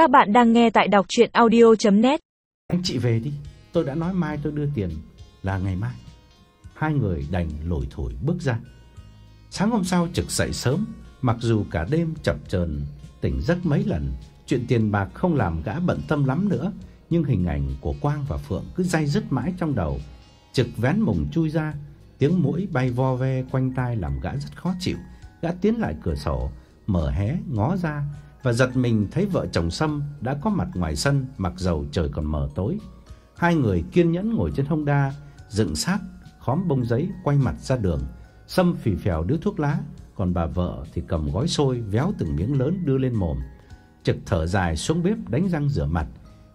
Các bạn đang nghe tại đọc audio net Anh chị về đi, tôi đã nói mai tôi đưa tiền là ngày mai. Hai người đành lủi thổi bước ra. Sáng hôm sau trực dậy sớm, mặc dù cả đêm chập chờn tỉnh giấc mấy lần, chuyện tiền bạc không làm gã bận tâm lắm nữa, nhưng hình ảnh của Quang và Phượng cứ day dứt mãi trong đầu. Trực vén mùng chui ra, tiếng mũi bay vo ve quanh tai làm gã rất khó chịu. Gã tiến lại cửa sổ, mở hé ngó ra và giật mình thấy vợ chồng Sâm đã có mặt ngoài sân mặc dầu trời còn mờ tối. Hai người kiên nhẫn ngồi trên hông đa, dựng sát khóm bông giấy quay mặt ra đường. Sâm phì phèo đứa thuốc lá, còn bà vợ thì cầm gói xôi véo từng miếng lớn đưa lên mồm. Trực thở dài xuống bếp đánh răng rửa mặt.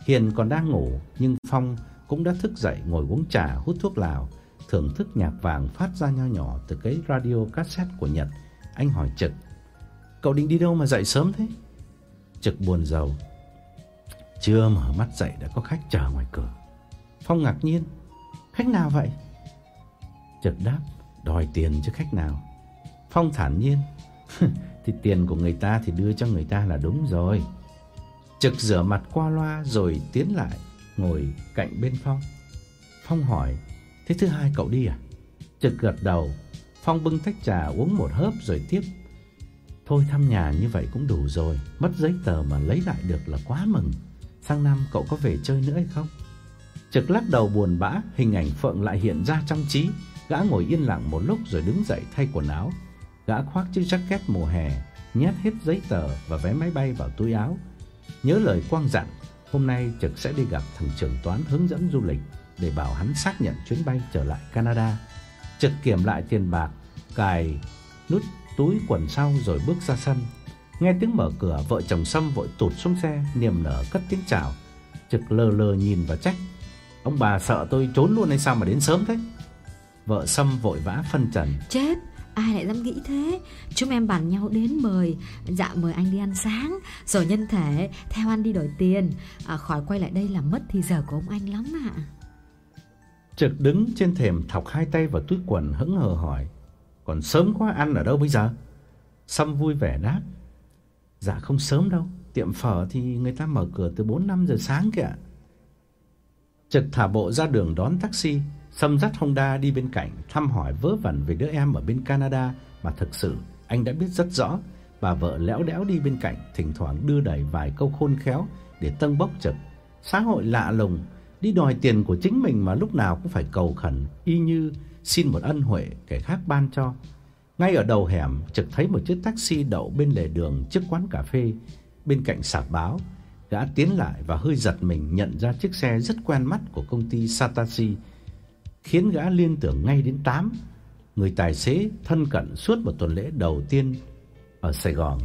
Hiền còn đang ngủ nhưng Phong cũng đã thức dậy ngồi uống trà hút thuốc lào, thưởng thức nhạc vàng phát ra nho nhỏ từ cái radio cassette của Nhật. Anh hỏi Trực: "Cậu định đi đâu mà dậy sớm thế?" Trực buồn giàu Chưa mở mắt dậy đã có khách chờ ngoài cửa. Phong ngạc nhiên. Khách nào vậy? Trực đáp. Đòi tiền chứ khách nào. Phong thản nhiên. thì tiền của người ta thì đưa cho người ta là đúng rồi. Trực rửa mặt qua loa rồi tiến lại ngồi cạnh bên Phong. Phong hỏi, thế thứ hai cậu đi à? Trực gật đầu. Phong bưng tách trà uống một hớp rồi tiếp. Thôi thăm nhà như vậy cũng đủ rồi, mất giấy tờ mà lấy lại được là quá mừng. Sang năm cậu có về chơi nữa hay không? Trực lắc đầu buồn bã, hình ảnh Phượng lại hiện ra trong trí. Gã ngồi yên lặng một lúc rồi đứng dậy thay quần áo. Gã khoác chiếc jacket mùa hè, nhét hết giấy tờ và vé máy bay vào túi áo. Nhớ lời Quang dặn, hôm nay Trực sẽ đi gặp thằng trưởng toán hướng dẫn du lịch để bảo hắn xác nhận chuyến bay trở lại Canada. Trực kiểm lại tiền bạc, cài nút túi quần sau rồi bước ra sân. Nghe tiếng mở cửa, vợ chồng Sâm vội tụt xuống xe, niềm nở cất tiếng chào. Trực lờ lờ nhìn và trách: "Ông bà sợ tôi trốn luôn hay sao mà đến sớm thế?" Vợ Sâm vội vã phân trần: "Chết, ai lại dám nghĩ thế? Chúng em bàn nhau đến mời, dạ mời anh đi ăn sáng, rồi nhân thể theo anh đi đổi tiền, à, khỏi quay lại đây làm mất thì giờ của ông anh lắm ạ." Trực đứng trên thềm thọc hai tay vào túi quần hững hờ hỏi: còn sớm quá ăn ở đâu bây giờ? Sâm vui vẻ đáp. Dạ không sớm đâu, tiệm phở thì người ta mở cửa từ 4 5 giờ sáng kìa. Trực thả bộ ra đường đón taxi, Sâm dắt Honda đi bên cạnh thăm hỏi vớ vẩn về đứa em ở bên Canada mà thực sự anh đã biết rất rõ. Bà vợ léo đẽo đi bên cạnh, thỉnh thoảng đưa đẩy vài câu khôn khéo để tâng bốc Trực. Xã hội lạ lùng, đi đòi tiền của chính mình mà lúc nào cũng phải cầu khẩn, y như xin một ân huệ kẻ khác ban cho. Ngay ở đầu hẻm, trực thấy một chiếc taxi đậu bên lề đường trước quán cà phê bên cạnh sạp báo. Gã tiến lại và hơi giật mình nhận ra chiếc xe rất quen mắt của công ty Satashi, khiến gã liên tưởng ngay đến Tám, người tài xế thân cận suốt một tuần lễ đầu tiên ở Sài Gòn.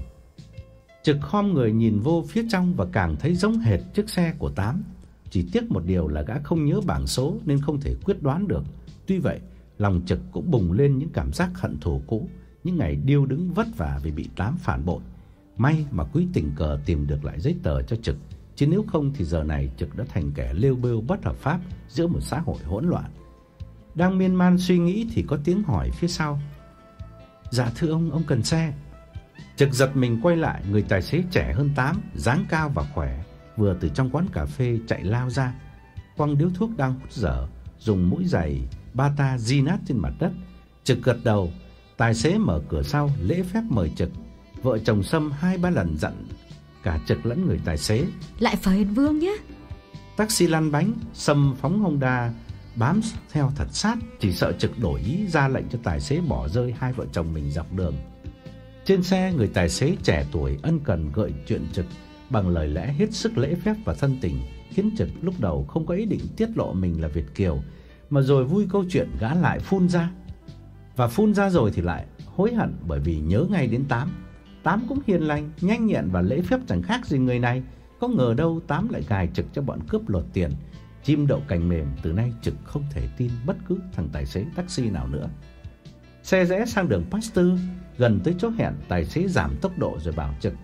Trực khom người nhìn vô phía trong và càng thấy giống hệt chiếc xe của Tám. Chỉ tiếc một điều là gã không nhớ bảng số nên không thể quyết đoán được. Tuy vậy, lòng Trực cũng bùng lên những cảm giác hận thù cũ, những ngày điêu đứng vất vả vì bị tám phản bội. May mà Quý tình cờ tìm được lại giấy tờ cho Trực, chứ nếu không thì giờ này Trực đã thành kẻ lêu bêu bất hợp pháp giữa một xã hội hỗn loạn. Đang miên man suy nghĩ thì có tiếng hỏi phía sau. "Dạ thưa ông, ông cần xe?" Trực giật mình quay lại, người tài xế trẻ hơn tám, dáng cao và khỏe, vừa từ trong quán cà phê chạy lao ra, quăng điếu thuốc đang hút dở, dùng mũi giày Bata di nát trên mặt đất. Trực gật đầu, tài xế mở cửa sau lễ phép mời Trực. Vợ chồng Sâm hai ba lần dặn cả Trực lẫn người tài xế lại phải Hiền Vương nhé. Taxi lăn bánh, Sâm phóng Honda bám theo thật sát, chỉ sợ Trực đổi ý ra lệnh cho tài xế bỏ rơi hai vợ chồng mình dọc đường. Trên xe, người tài xế trẻ tuổi ân cần gợi chuyện Trực bằng lời lẽ hết sức lễ phép và thân tình, khiến Trực lúc đầu không có ý định tiết lộ mình là Việt kiều mà rồi vui câu chuyện gã lại phun ra. Và phun ra rồi thì lại hối hận bởi vì nhớ ngay đến Tám. Tám cũng hiền lành, nhanh nhẹn và lễ phép chẳng khác gì người này. Có ngờ đâu Tám lại gài trực cho bọn cướp lột tiền. Chim đậu cành mềm từ nay trực không thể tin bất cứ thằng tài xế taxi nào nữa. Xe rẽ sang đường Pasteur, gần tới chỗ hẹn, tài xế giảm tốc độ rồi bảo trực.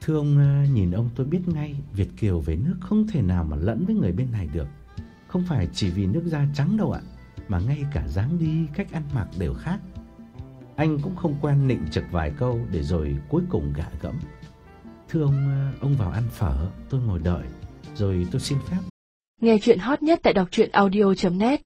Thưa ông, ờ, nhìn ông tôi biết ngay, Việt Kiều về nước không thể nào mà lẫn với người bên này được. Không phải chỉ vì nước da trắng đâu ạ, mà ngay cả dáng đi, cách ăn mặc đều khác. Anh cũng không quen nịnh trực vài câu để rồi cuối cùng gạ gẫm. Thưa ông, ờ, ông vào ăn phở, tôi ngồi đợi, rồi tôi xin phép. Nghe chuyện hot nhất tại đọc truyện audio.net